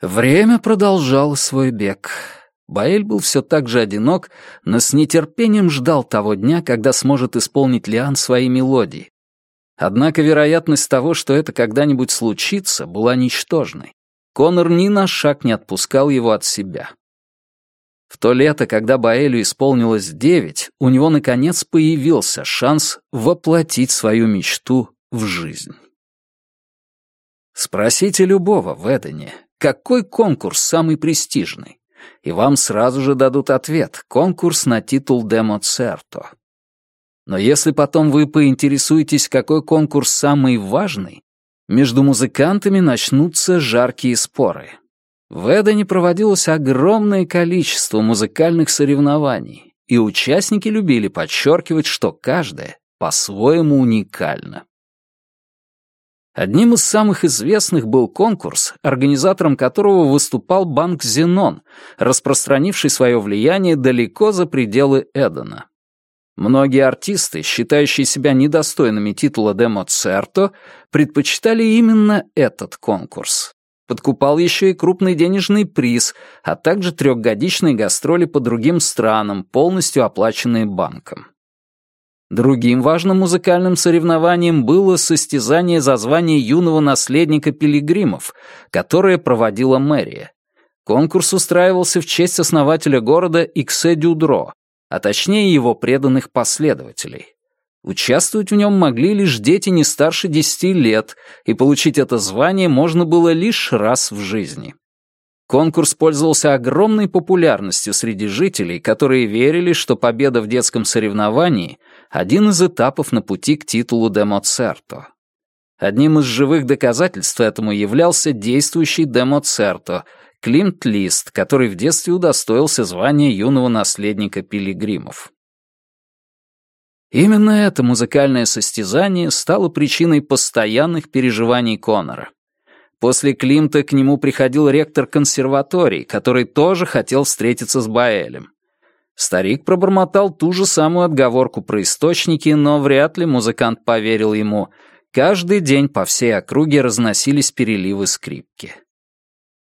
Время продолжало свой бег. Баэль был все так же одинок, но с нетерпением ждал того дня, когда сможет исполнить Лиан свои мелодии. Однако вероятность того, что это когда-нибудь случится, была ничтожной. Конор ни на шаг не отпускал его от себя. В то лето, когда Баэлю исполнилось девять, у него, наконец, появился шанс воплотить свою мечту в жизнь. Спросите любого в Эдене, какой конкурс самый престижный? И вам сразу же дадут ответ — конкурс на титул Демоцерто. Но если потом вы поинтересуетесь, какой конкурс самый важный, между музыкантами начнутся жаркие споры. В Эдене проводилось огромное количество музыкальных соревнований, и участники любили подчеркивать, что каждое по-своему уникально. Одним из самых известных был конкурс, организатором которого выступал банк «Зенон», распространивший свое влияние далеко за пределы Эдена. Многие артисты, считающие себя недостойными титула де Моцерто, предпочитали именно этот конкурс. Подкупал еще и крупный денежный приз, а также трехгодичные гастроли по другим странам, полностью оплаченные банком. Другим важным музыкальным соревнованием было состязание за звание юного наследника пилигримов, которое проводила мэрия. Конкурс устраивался в честь основателя города Иксе Дюдро, а точнее его преданных последователей. Участвовать в нем могли лишь дети не старше 10 лет, и получить это звание можно было лишь раз в жизни. Конкурс пользовался огромной популярностью среди жителей, которые верили, что победа в детском соревновании — один из этапов на пути к титулу де Моцерто. Одним из живых доказательств этому являлся действующий де Моцерто, Климт Лист, который в детстве удостоился звания юного наследника пилигримов. Именно это музыкальное состязание стало причиной постоянных переживаний Конора. После Климта к нему приходил ректор консерватории, который тоже хотел встретиться с Баэлем. Старик пробормотал ту же самую отговорку про источники, но вряд ли музыкант поверил ему. Каждый день по всей округе разносились переливы скрипки.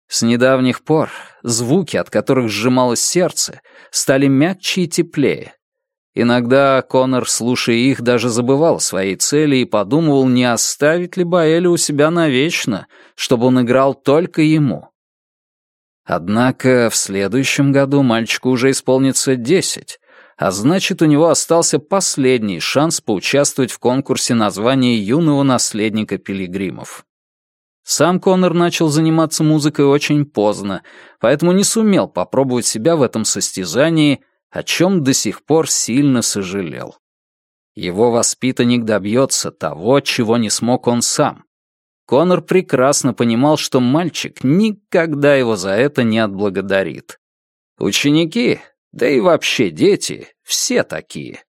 С недавних пор звуки, от которых сжималось сердце, стали мягче и теплее, Иногда Конор, слушая их, даже забывал о своей цели и подумывал, не оставить ли Баэля у себя навечно, чтобы он играл только ему. Однако в следующем году мальчику уже исполнится десять, а значит, у него остался последний шанс поучаствовать в конкурсе названия юного наследника пилигримов. Сам Конор начал заниматься музыкой очень поздно, поэтому не сумел попробовать себя в этом состязании — о чем до сих пор сильно сожалел. Его воспитанник добьется того, чего не смог он сам. Конор прекрасно понимал, что мальчик никогда его за это не отблагодарит. Ученики, да и вообще дети, все такие.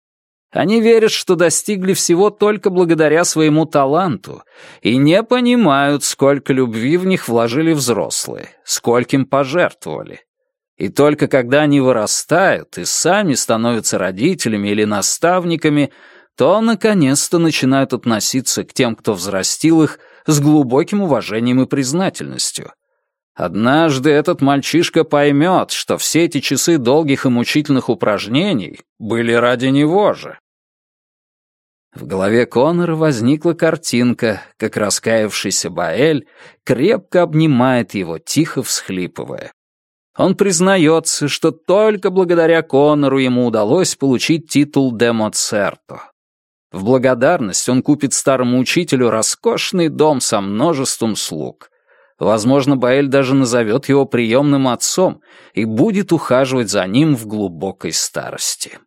Они верят, что достигли всего только благодаря своему таланту и не понимают, сколько любви в них вложили взрослые, скольким пожертвовали. И только когда они вырастают и сами становятся родителями или наставниками, то наконец-то начинают относиться к тем, кто взрастил их, с глубоким уважением и признательностью. Однажды этот мальчишка поймет, что все эти часы долгих и мучительных упражнений были ради него же. В голове Конора возникла картинка, как раскаявшийся Баэль крепко обнимает его, тихо всхлипывая. Он признается, что только благодаря Конору ему удалось получить титул де Моцерто. В благодарность он купит старому учителю роскошный дом со множеством слуг. Возможно, Баэль даже назовет его приемным отцом и будет ухаживать за ним в глубокой старости.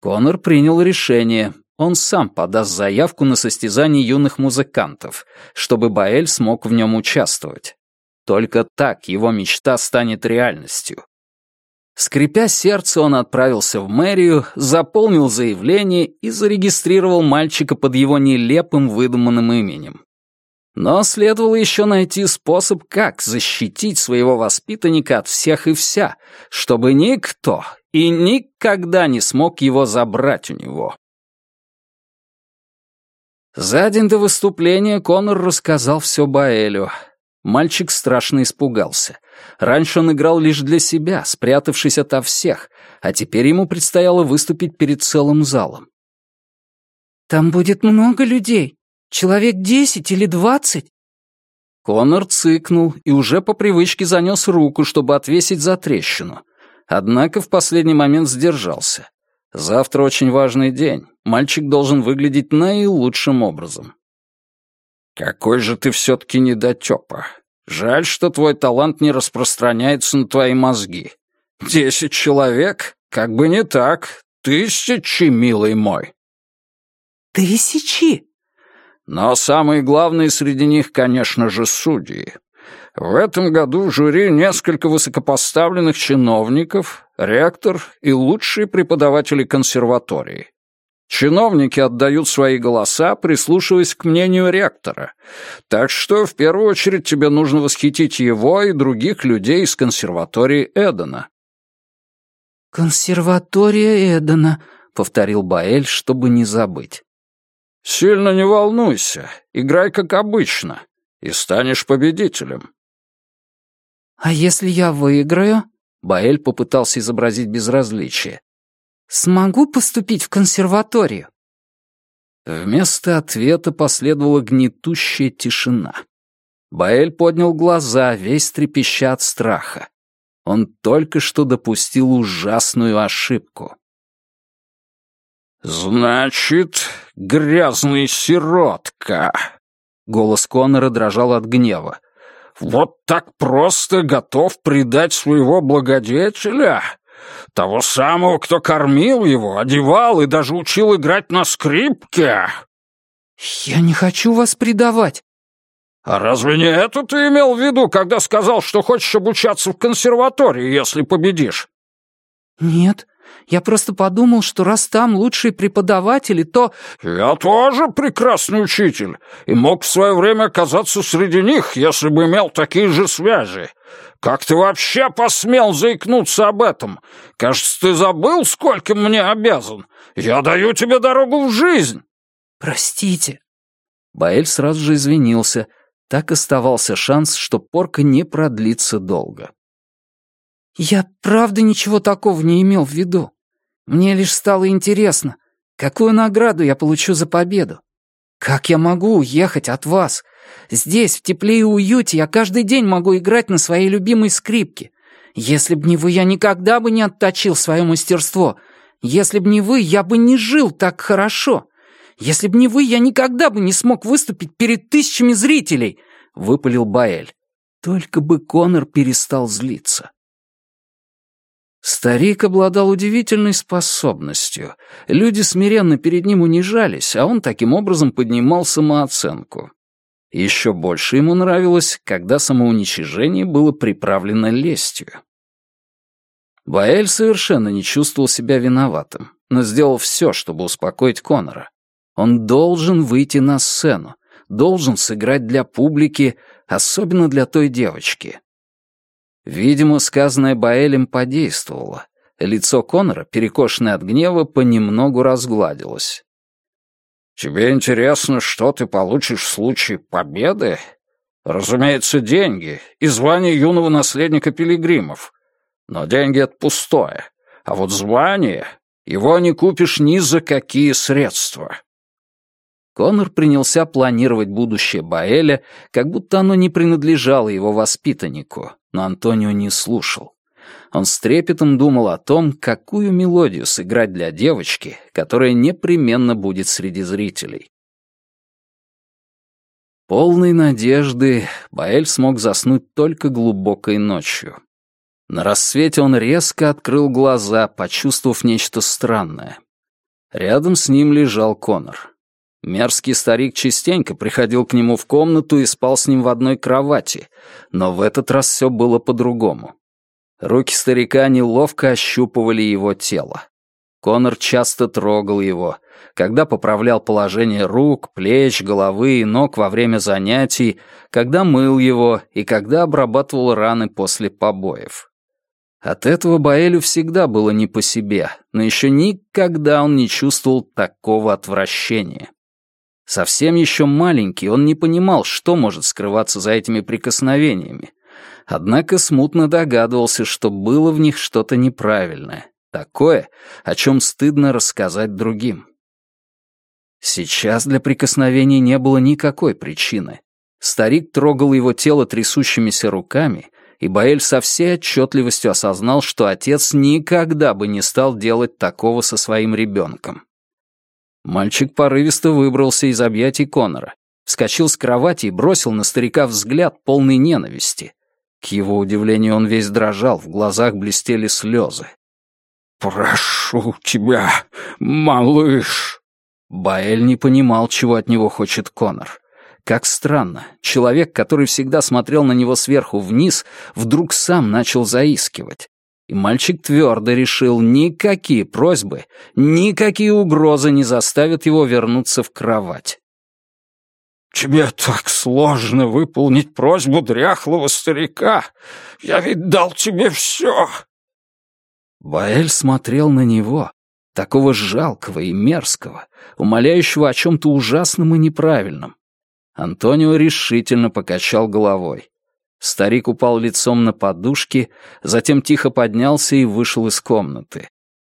Конор принял решение. Он сам подаст заявку на состязание юных музыкантов, чтобы Баэль смог в нем участвовать. Только так его мечта станет реальностью. Скрипя сердце, он отправился в мэрию, заполнил заявление и зарегистрировал мальчика под его нелепым выдуманным именем. Но следовало еще найти способ, как защитить своего воспитанника от всех и вся, чтобы никто и никогда не смог его забрать у него. За день до выступления Конор рассказал все Баэлю. Мальчик страшно испугался. Раньше он играл лишь для себя, спрятавшись ото всех, а теперь ему предстояло выступить перед целым залом. «Там будет много людей. Человек десять или двадцать?» Конор цыкнул и уже по привычке занес руку, чтобы отвесить за трещину. Однако в последний момент сдержался. Завтра очень важный день. Мальчик должен выглядеть наилучшим образом. «Какой же ты все-таки недотепа. Жаль, что твой талант не распространяется на твои мозги. Десять человек? Как бы не так. Тысячи, милый мой». «Тысячи?» Но самые главные среди них, конечно же, судьи. В этом году в жюри несколько высокопоставленных чиновников, ректор и лучшие преподаватели консерватории. Чиновники отдают свои голоса, прислушиваясь к мнению ректора. Так что в первую очередь тебе нужно восхитить его и других людей из консерватории Эдена. «Консерватория Эдена», — повторил Баэль, чтобы не забыть. «Сильно не волнуйся, играй как обычно, и станешь победителем». «А если я выиграю?» Баэль попытался изобразить безразличие. «Смогу поступить в консерваторию?» Вместо ответа последовала гнетущая тишина. Баэль поднял глаза, весь трепеща от страха. Он только что допустил ужасную ошибку. «Значит, грязный сиротка!» Голос Коннора дрожал от гнева. «Вот так просто готов предать своего благодетеля? Того самого, кто кормил его, одевал и даже учил играть на скрипке?» «Я не хочу вас предавать!» «А разве не это ты имел в виду, когда сказал, что хочешь обучаться в консерватории, если победишь?» «Нет, я просто подумал, что раз там лучшие преподаватели, то...» «Я тоже прекрасный учитель, и мог в свое время оказаться среди них, если бы имел такие же связи. Как ты вообще посмел заикнуться об этом? Кажется, ты забыл, сколько мне обязан. Я даю тебе дорогу в жизнь». «Простите». Баэль сразу же извинился. Так оставался шанс, что порка не продлится долго. «Я правда ничего такого не имел в виду. Мне лишь стало интересно, какую награду я получу за победу. Как я могу уехать от вас? Здесь, в тепле и уюте, я каждый день могу играть на своей любимой скрипке. Если б не вы, я никогда бы не отточил свое мастерство. Если б не вы, я бы не жил так хорошо. Если б не вы, я никогда бы не смог выступить перед тысячами зрителей», — выпалил Баэль. Только бы Конор перестал злиться. Старик обладал удивительной способностью. Люди смиренно перед ним унижались, а он таким образом поднимал самооценку. Еще больше ему нравилось, когда самоуничижение было приправлено лестью. Баэль совершенно не чувствовал себя виноватым, но сделал все, чтобы успокоить Конора. Он должен выйти на сцену, должен сыграть для публики, особенно для той девочки. Видимо, сказанное Баэлем подействовало. Лицо Конора, перекошенное от гнева, понемногу разгладилось. «Тебе интересно, что ты получишь в случае победы? Разумеется, деньги и звание юного наследника пилигримов. Но деньги — это пустое. А вот звание, его не купишь ни за какие средства». Конор принялся планировать будущее Баэля, как будто оно не принадлежало его воспитаннику, но Антонио не слушал. Он с трепетом думал о том, какую мелодию сыграть для девочки, которая непременно будет среди зрителей. Полной надежды Баэль смог заснуть только глубокой ночью. На рассвете он резко открыл глаза, почувствовав нечто странное. Рядом с ним лежал Конор. Мерзкий старик частенько приходил к нему в комнату и спал с ним в одной кровати, но в этот раз все было по-другому. Руки старика неловко ощупывали его тело. Конор часто трогал его, когда поправлял положение рук, плеч, головы и ног во время занятий, когда мыл его и когда обрабатывал раны после побоев. От этого Баэлю всегда было не по себе, но еще никогда он не чувствовал такого отвращения. Совсем еще маленький, он не понимал, что может скрываться за этими прикосновениями. Однако смутно догадывался, что было в них что-то неправильное, такое, о чем стыдно рассказать другим. Сейчас для прикосновений не было никакой причины. Старик трогал его тело трясущимися руками, и Баэль со всей отчетливостью осознал, что отец никогда бы не стал делать такого со своим ребенком. Мальчик порывисто выбрался из объятий Конора, вскочил с кровати и бросил на старика взгляд полный ненависти. К его удивлению, он весь дрожал, в глазах блестели слезы. «Прошу тебя, малыш!» Баэль не понимал, чего от него хочет Конор. Как странно, человек, который всегда смотрел на него сверху вниз, вдруг сам начал заискивать. И мальчик твердо решил, никакие просьбы, никакие угрозы не заставят его вернуться в кровать. «Тебе так сложно выполнить просьбу дряхлого старика. Я ведь дал тебе все!» Баэль смотрел на него, такого жалкого и мерзкого, умоляющего о чем-то ужасном и неправильном. Антонио решительно покачал головой. Старик упал лицом на подушки, затем тихо поднялся и вышел из комнаты.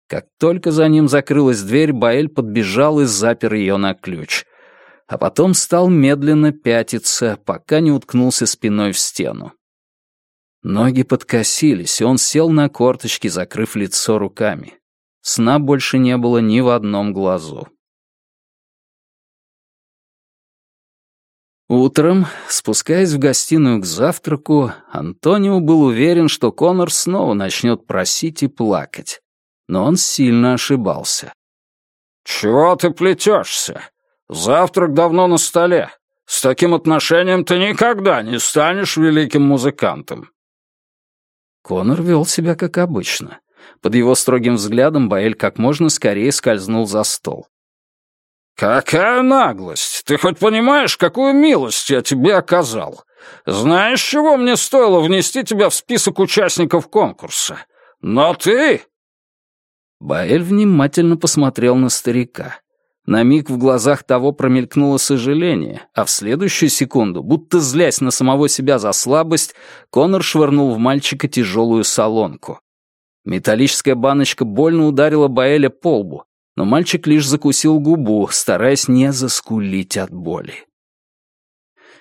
Как только за ним закрылась дверь, Баэль подбежал и запер ее на ключ. А потом стал медленно пятиться, пока не уткнулся спиной в стену. Ноги подкосились, и он сел на корточки, закрыв лицо руками. Сна больше не было ни в одном глазу. Утром, спускаясь в гостиную к завтраку, Антонио был уверен, что Конор снова начнет просить и плакать. Но он сильно ошибался. «Чего ты плетешься? Завтрак давно на столе. С таким отношением ты никогда не станешь великим музыкантом». Конор вел себя как обычно. Под его строгим взглядом Баэль как можно скорее скользнул за стол. «Какая наглость! Ты хоть понимаешь, какую милость я тебе оказал? Знаешь, чего мне стоило внести тебя в список участников конкурса? Но ты...» Баэль внимательно посмотрел на старика. На миг в глазах того промелькнуло сожаление, а в следующую секунду, будто злясь на самого себя за слабость, Конор швырнул в мальчика тяжелую солонку. Металлическая баночка больно ударила Баэля по лбу, но мальчик лишь закусил губу, стараясь не заскулить от боли.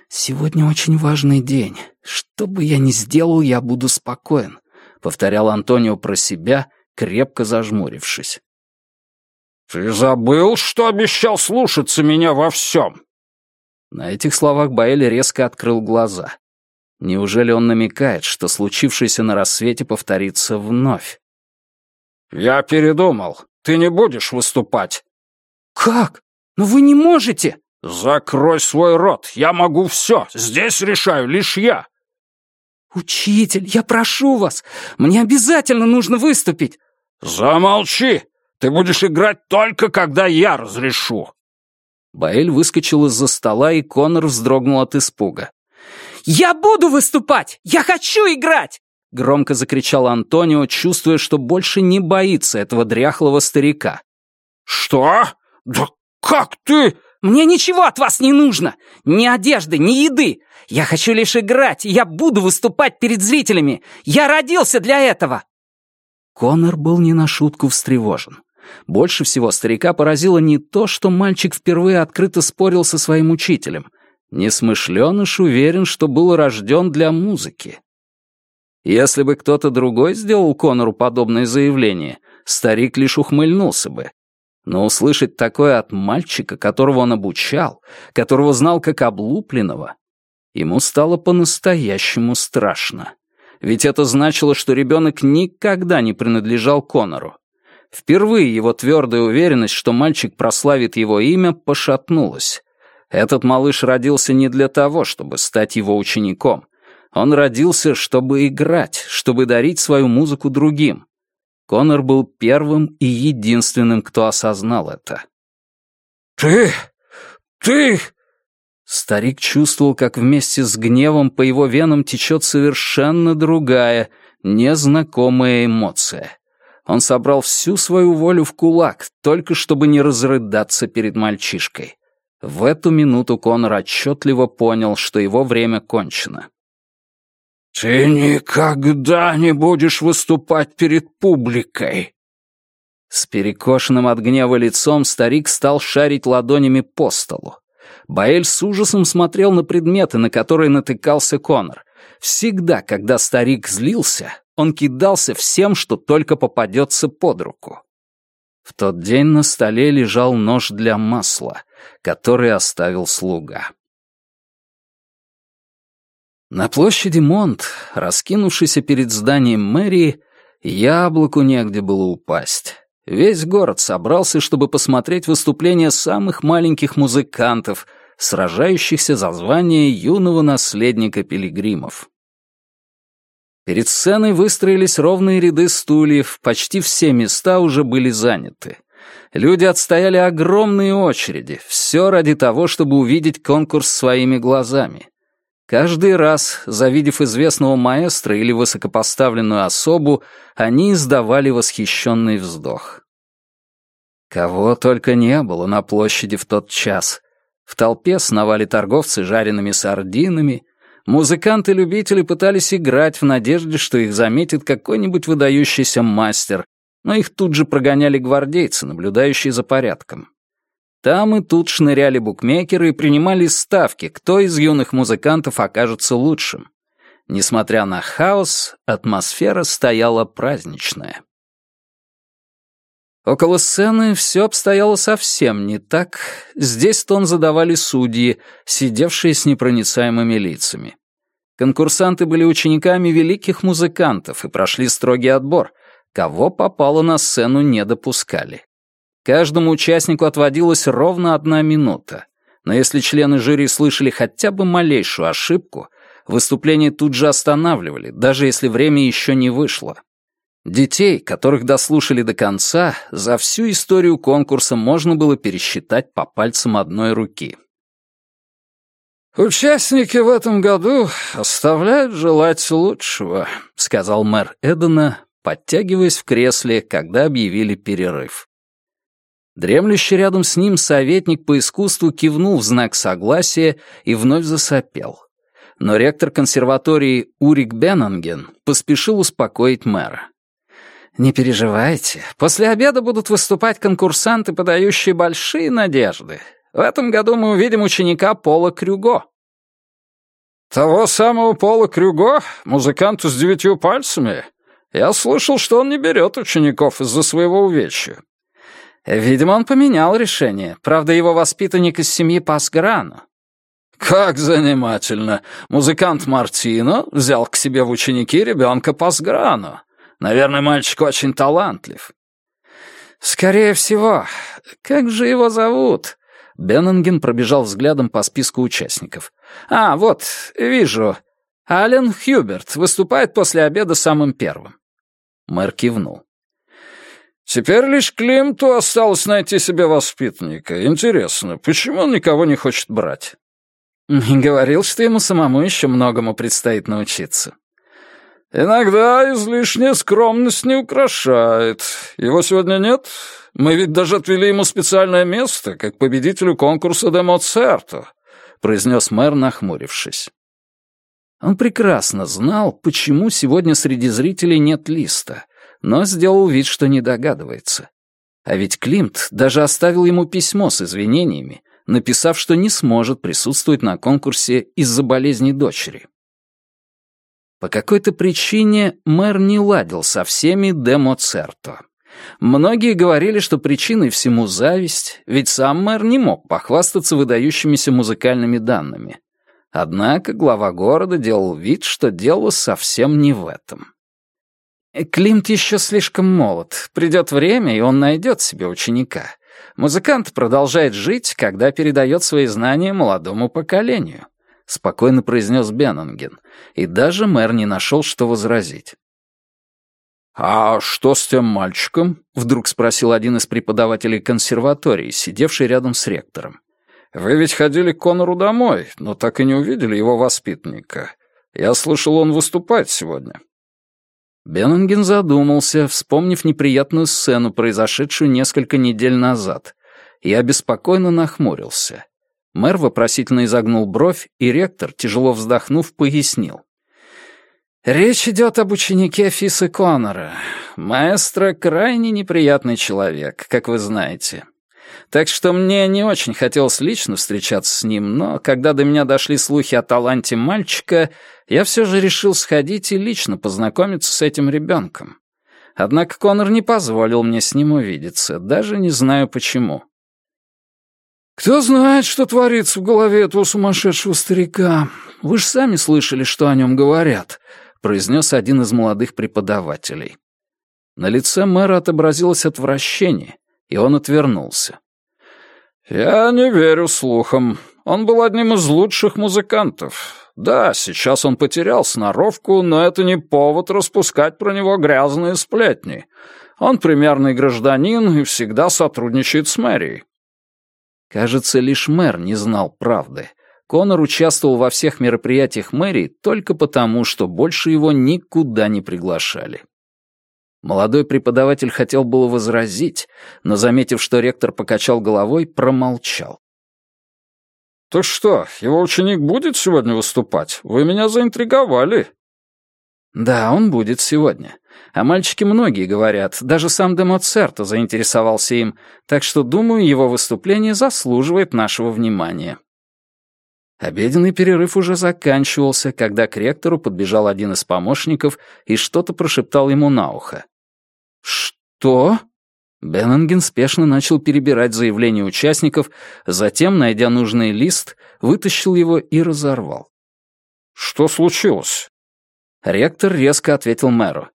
«Сегодня очень важный день. Что бы я ни сделал, я буду спокоен», — повторял Антонио про себя, крепко зажмурившись. «Ты забыл, что обещал слушаться меня во всем?» На этих словах Баэль резко открыл глаза. Неужели он намекает, что случившееся на рассвете повторится вновь? «Я передумал. Ты не будешь выступать». «Как? Но вы не можете!» «Закрой свой рот! Я могу все! Здесь решаю лишь я!» «Учитель, я прошу вас! Мне обязательно нужно выступить!» «Замолчи! Ты будешь играть только, когда я разрешу!» Баэль выскочил из-за стола, и Конор вздрогнул от испуга. «Я буду выступать! Я хочу играть!» — громко закричал Антонио, чувствуя, что больше не боится этого дряхлого старика. «Что? Да как ты...» «Мне ничего от вас не нужно! Ни одежды, ни еды! Я хочу лишь играть, и я буду выступать перед зрителями! Я родился для этого!» Конор был не на шутку встревожен. Больше всего старика поразило не то, что мальчик впервые открыто спорил со своим учителем. Несмышленыш уверен, что был рожден для музыки. Если бы кто-то другой сделал Конору подобное заявление, старик лишь ухмыльнулся бы. Но услышать такое от мальчика, которого он обучал, которого знал как облупленного, ему стало по-настоящему страшно. Ведь это значило, что ребенок никогда не принадлежал Конору. Впервые его твердая уверенность, что мальчик прославит его имя, пошатнулась. Этот малыш родился не для того, чтобы стать его учеником. Он родился, чтобы играть, чтобы дарить свою музыку другим. Конор был первым и единственным, кто осознал это. «Ты... ты...» Старик чувствовал, как вместе с гневом по его венам течет совершенно другая, незнакомая эмоция. Он собрал всю свою волю в кулак, только чтобы не разрыдаться перед мальчишкой. В эту минуту Конор отчетливо понял, что его время кончено. «Ты никогда не будешь выступать перед публикой!» С перекошенным от гнева лицом старик стал шарить ладонями по столу. Баэль с ужасом смотрел на предметы, на которые натыкался Конор. Всегда, когда старик злился, он кидался всем, что только попадется под руку. В тот день на столе лежал нож для масла, который оставил слуга. На площади Монт, раскинувшейся перед зданием мэрии, яблоку негде было упасть. Весь город собрался, чтобы посмотреть выступления самых маленьких музыкантов, сражающихся за звание юного наследника пилигримов. Перед сценой выстроились ровные ряды стульев, почти все места уже были заняты. Люди отстояли огромные очереди, все ради того, чтобы увидеть конкурс своими глазами. Каждый раз, завидев известного маэстро или высокопоставленную особу, они издавали восхищенный вздох. Кого только не было на площади в тот час. В толпе сновали торговцы жареными сардинами, музыканты-любители пытались играть в надежде, что их заметит какой-нибудь выдающийся мастер, но их тут же прогоняли гвардейцы, наблюдающие за порядком. Там и тут шныряли букмекеры и принимали ставки, кто из юных музыкантов окажется лучшим. Несмотря на хаос, атмосфера стояла праздничная. Около сцены все обстояло совсем не так. Здесь тон задавали судьи, сидевшие с непроницаемыми лицами. Конкурсанты были учениками великих музыкантов и прошли строгий отбор. Кого попало на сцену, не допускали. Каждому участнику отводилась ровно одна минута. Но если члены жюри слышали хотя бы малейшую ошибку, выступление тут же останавливали, даже если время еще не вышло. Детей, которых дослушали до конца, за всю историю конкурса можно было пересчитать по пальцам одной руки. «Участники в этом году оставляют желать лучшего», — сказал мэр Эдена, подтягиваясь в кресле, когда объявили перерыв. Дремлющий рядом с ним советник по искусству кивнул в знак согласия и вновь засопел. Но ректор консерватории Урик Беннанген поспешил успокоить мэра. «Не переживайте, после обеда будут выступать конкурсанты, подающие большие надежды. В этом году мы увидим ученика Пола Крюго». «Того самого Пола Крюго? Музыканту с девятью пальцами? Я слышал, что он не берет учеников из-за своего увечья. Видимо, он поменял решение. Правда, его воспитанник из семьи Пасграну. «Как занимательно! Музыкант Мартино взял к себе в ученики ребенка Пасграну. Наверное, мальчик очень талантлив». «Скорее всего. Как же его зовут?» Беннинген пробежал взглядом по списку участников. «А, вот, вижу. Ален Хьюберт выступает после обеда самым первым». Мэр кивнул. Теперь лишь Климту осталось найти себе воспитанника. Интересно, почему он никого не хочет брать? Не говорил, что ему самому еще многому предстоит научиться. Иногда излишняя скромность не украшает. Его сегодня нет? Мы ведь даже отвели ему специальное место, как победителю конкурса де Моцерто, произнес мэр, нахмурившись. Он прекрасно знал, почему сегодня среди зрителей нет листа — но сделал вид, что не догадывается. А ведь Климт даже оставил ему письмо с извинениями, написав, что не сможет присутствовать на конкурсе из-за болезни дочери. По какой-то причине мэр не ладил со всеми де Моцерто. Многие говорили, что причиной всему зависть, ведь сам мэр не мог похвастаться выдающимися музыкальными данными. Однако глава города делал вид, что дело совсем не в этом. Климт еще слишком молод. Придет время, и он найдет себе ученика. Музыкант продолжает жить, когда передает свои знания молодому поколению», — спокойно произнес Беннинген, и даже мэр не нашел, что возразить. «А что с тем мальчиком?» — вдруг спросил один из преподавателей консерватории, сидевший рядом с ректором. «Вы ведь ходили к Конору домой, но так и не увидели его воспитанника. Я слышал, он выступает сегодня». Беннинген задумался, вспомнив неприятную сцену, произошедшую несколько недель назад. Я беспокойно нахмурился. Мэр вопросительно изогнул бровь, и ректор, тяжело вздохнув, пояснил. «Речь идет об ученике Фисы Коннора. Маэстро — крайне неприятный человек, как вы знаете. Так что мне не очень хотелось лично встречаться с ним, но когда до меня дошли слухи о таланте мальчика, я все же решил сходить и лично познакомиться с этим ребенком. Однако Коннор не позволил мне с ним увидеться, даже не знаю почему. «Кто знает, что творится в голове этого сумасшедшего старика? Вы же сами слышали, что о нем говорят», — произнес один из молодых преподавателей. На лице мэра отобразилось отвращение, и он отвернулся. «Я не верю слухам. Он был одним из лучших музыкантов. Да, сейчас он потерял сноровку, но это не повод распускать про него грязные сплетни. Он примерный гражданин и всегда сотрудничает с мэрией. Кажется, лишь мэр не знал правды. Конор участвовал во всех мероприятиях мэрии только потому, что больше его никуда не приглашали. Молодой преподаватель хотел было возразить, но, заметив, что ректор покачал головой, промолчал. «Так что, его ученик будет сегодня выступать? Вы меня заинтриговали». «Да, он будет сегодня. А мальчики многие говорят, даже сам де Моцерто заинтересовался им, так что, думаю, его выступление заслуживает нашего внимания». Обеденный перерыв уже заканчивался, когда к ректору подбежал один из помощников и что-то прошептал ему на ухо. «Что?» Беннинген спешно начал перебирать заявления участников, затем, найдя нужный лист, вытащил его и разорвал. «Что случилось?» Ректор резко ответил мэру.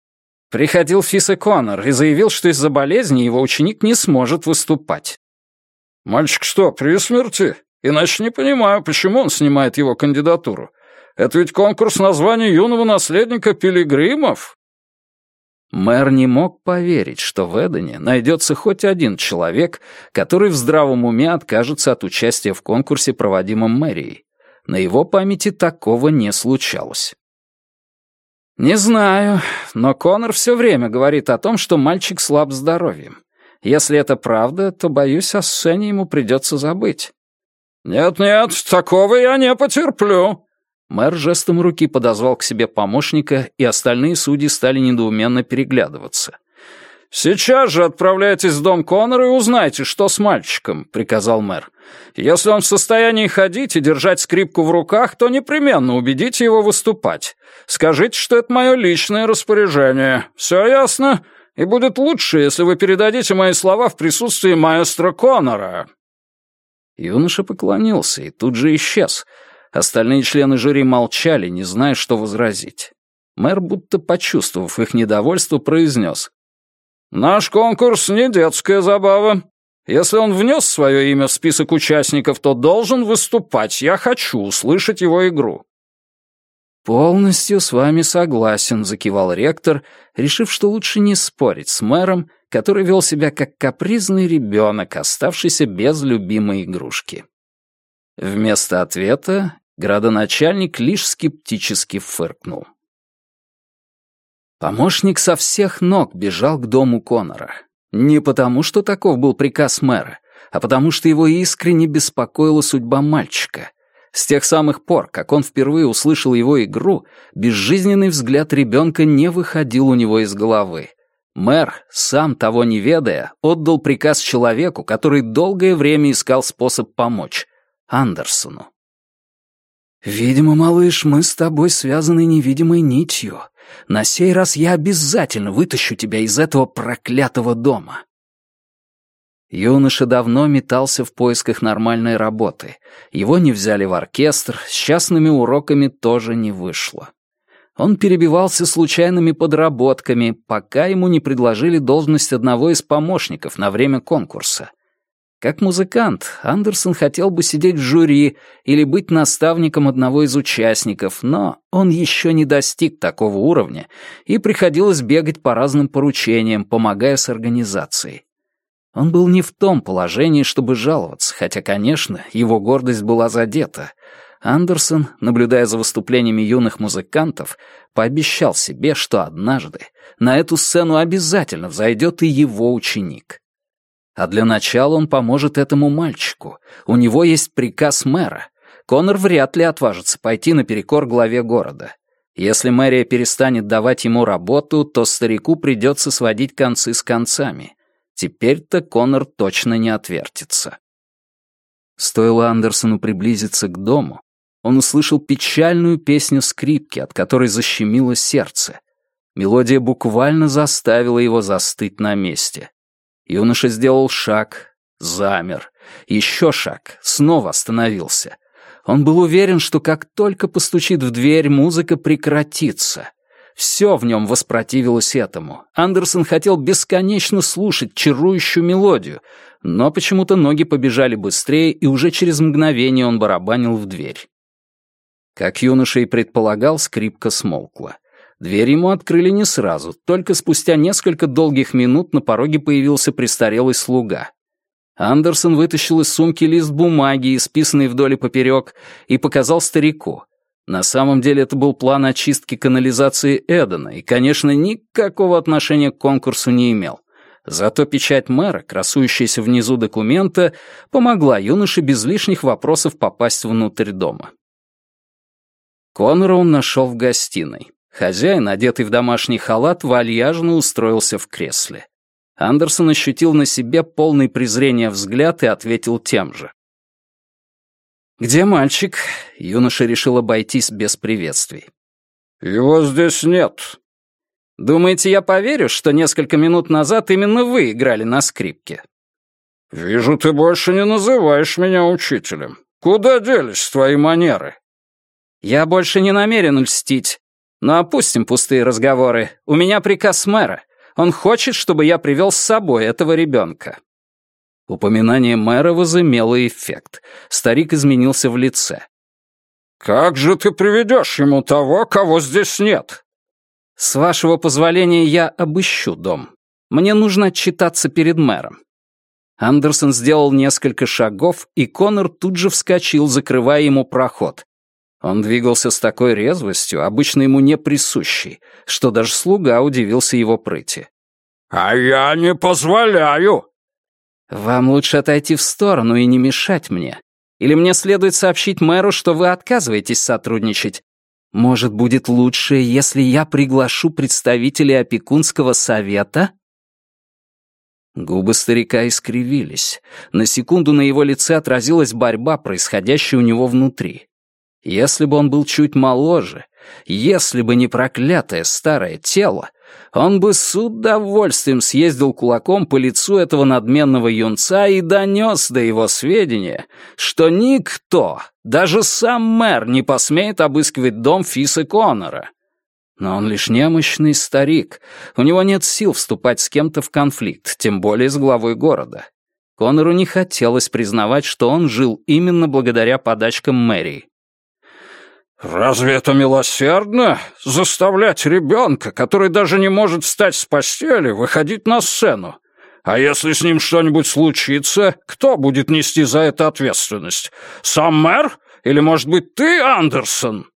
Приходил Фиса Коннор и заявил, что из-за болезни его ученик не сможет выступать. «Мальчик что, при смерти? Иначе не понимаю, почему он снимает его кандидатуру. Это ведь конкурс названия юного наследника пилигримов». Мэр не мог поверить, что в Эдене найдется хоть один человек, который в здравом уме откажется от участия в конкурсе, проводимом мэрией. На его памяти такого не случалось. «Не знаю, но Конор все время говорит о том, что мальчик слаб здоровьем. Если это правда, то, боюсь, о сцене ему придется забыть». «Нет-нет, такого я не потерплю». Мэр жестом руки подозвал к себе помощника, и остальные судьи стали недоуменно переглядываться. «Сейчас же отправляйтесь в дом Коннора и узнайте, что с мальчиком», — приказал мэр. «Если он в состоянии ходить и держать скрипку в руках, то непременно убедите его выступать. Скажите, что это мое личное распоряжение. Все ясно? И будет лучше, если вы передадите мои слова в присутствии маэстро Коннора». Юноша поклонился и тут же исчез. Остальные члены жюри молчали, не зная, что возразить. Мэр, будто почувствовав их недовольство, произнес. «Наш конкурс не детская забава. Если он внес свое имя в список участников, то должен выступать. Я хочу услышать его игру». «Полностью с вами согласен», — закивал ректор, решив, что лучше не спорить с мэром, который вел себя как капризный ребенок, оставшийся без любимой игрушки. Вместо ответа градоначальник лишь скептически фыркнул. Помощник со всех ног бежал к дому Конора. Не потому, что таков был приказ мэра, а потому что его искренне беспокоила судьба мальчика. С тех самых пор, как он впервые услышал его игру, безжизненный взгляд ребенка не выходил у него из головы. Мэр, сам того не ведая, отдал приказ человеку, который долгое время искал способ помочь — Андерсону. «Видимо, малыш, мы с тобой связаны невидимой нитью», на сей раз я обязательно вытащу тебя из этого проклятого дома». Юноша давно метался в поисках нормальной работы. Его не взяли в оркестр, с частными уроками тоже не вышло. Он перебивался случайными подработками, пока ему не предложили должность одного из помощников на время конкурса — как музыкант, Андерсон хотел бы сидеть в жюри или быть наставником одного из участников, но он еще не достиг такого уровня, и приходилось бегать по разным поручениям, помогая с организацией. Он был не в том положении, чтобы жаловаться, хотя, конечно, его гордость была задета. Андерсон, наблюдая за выступлениями юных музыкантов, пообещал себе, что однажды на эту сцену обязательно взойдет и его ученик. А для начала он поможет этому мальчику. У него есть приказ мэра. Конор вряд ли отважится пойти наперекор главе города. Если мэрия перестанет давать ему работу, то старику придется сводить концы с концами. Теперь-то Конор точно не отвертится. Стоило Андерсону приблизиться к дому, он услышал печальную песню скрипки, от которой защемило сердце. Мелодия буквально заставила его застыть на месте. Юноша сделал шаг, замер, еще шаг, снова остановился. Он был уверен, что как только постучит в дверь, музыка прекратится. Все в нем воспротивилось этому. Андерсон хотел бесконечно слушать чарующую мелодию, но почему-то ноги побежали быстрее, и уже через мгновение он барабанил в дверь. Как юноша и предполагал, скрипка смолкла. Дверь ему открыли не сразу, только спустя несколько долгих минут на пороге появился престарелый слуга. Андерсон вытащил из сумки лист бумаги, исписанный вдоль и поперек, и показал старику. На самом деле это был план очистки канализации Эдена и, конечно, никакого отношения к конкурсу не имел. Зато печать мэра, красующаяся внизу документа, помогла юноше без лишних вопросов попасть внутрь дома. Конора он нашел в гостиной. Хозяин, одетый в домашний халат, вальяжно устроился в кресле. Андерсон ощутил на себе полный презрения взгляд и ответил тем же. «Где мальчик?» Юноша решил обойтись без приветствий. «Его здесь нет». «Думаете, я поверю, что несколько минут назад именно вы играли на скрипке?» «Вижу, ты больше не называешь меня учителем. Куда делись твои манеры?» «Я больше не намерен льстить. Но опустим пустые разговоры. У меня приказ мэра. Он хочет, чтобы я привел с собой этого ребенка». Упоминание мэра возымело эффект. Старик изменился в лице. «Как же ты приведешь ему того, кого здесь нет?» «С вашего позволения я обыщу дом. Мне нужно отчитаться перед мэром». Андерсон сделал несколько шагов, и Конор тут же вскочил, закрывая ему проход. Он двигался с такой резвостью, обычно ему не присущей, что даже слуга удивился его прыти. «А я не позволяю!» «Вам лучше отойти в сторону и не мешать мне. Или мне следует сообщить мэру, что вы отказываетесь сотрудничать. Может, будет лучше, если я приглашу представителей опекунского совета?» Губы старика искривились. На секунду на его лице отразилась борьба, происходящая у него внутри. Если бы он был чуть моложе, если бы не проклятое старое тело, он бы с удовольствием съездил кулаком по лицу этого надменного юнца и донес до его сведения, что никто, даже сам мэр, не посмеет обыскивать дом Фиса Коннора. Но он лишь немощный старик, у него нет сил вступать с кем-то в конфликт, тем более с главой города. Коннору не хотелось признавать, что он жил именно благодаря подачкам мэрии. «Разве это милосердно? Заставлять ребенка, который даже не может встать с постели, выходить на сцену? А если с ним что-нибудь случится, кто будет нести за это ответственность? Сам мэр? Или, может быть, ты, Андерсон?»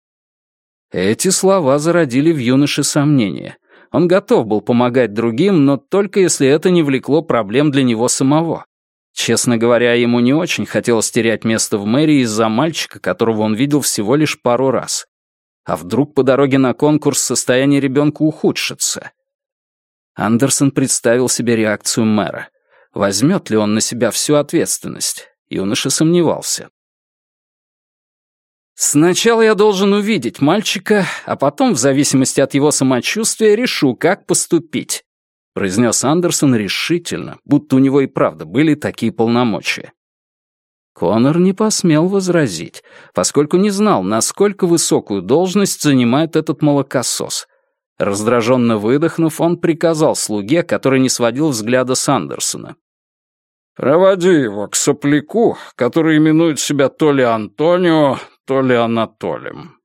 Эти слова зародили в юноше сомнения. Он готов был помогать другим, но только если это не влекло проблем для него самого. Честно говоря, ему не очень хотелось терять место в мэрии из-за мальчика, которого он видел всего лишь пару раз. А вдруг по дороге на конкурс состояние ребенка ухудшится? Андерсон представил себе реакцию мэра. Возьмет ли он на себя всю ответственность? Юноша сомневался. «Сначала я должен увидеть мальчика, а потом, в зависимости от его самочувствия, решу, как поступить произнес Андерсон решительно, будто у него и правда были такие полномочия. Конор не посмел возразить, поскольку не знал, насколько высокую должность занимает этот молокосос. Раздраженно выдохнув, он приказал слуге, который не сводил взгляда с Андерсона. «Проводи его к сопляку, который именует себя то ли Антонио, то ли Анатолием».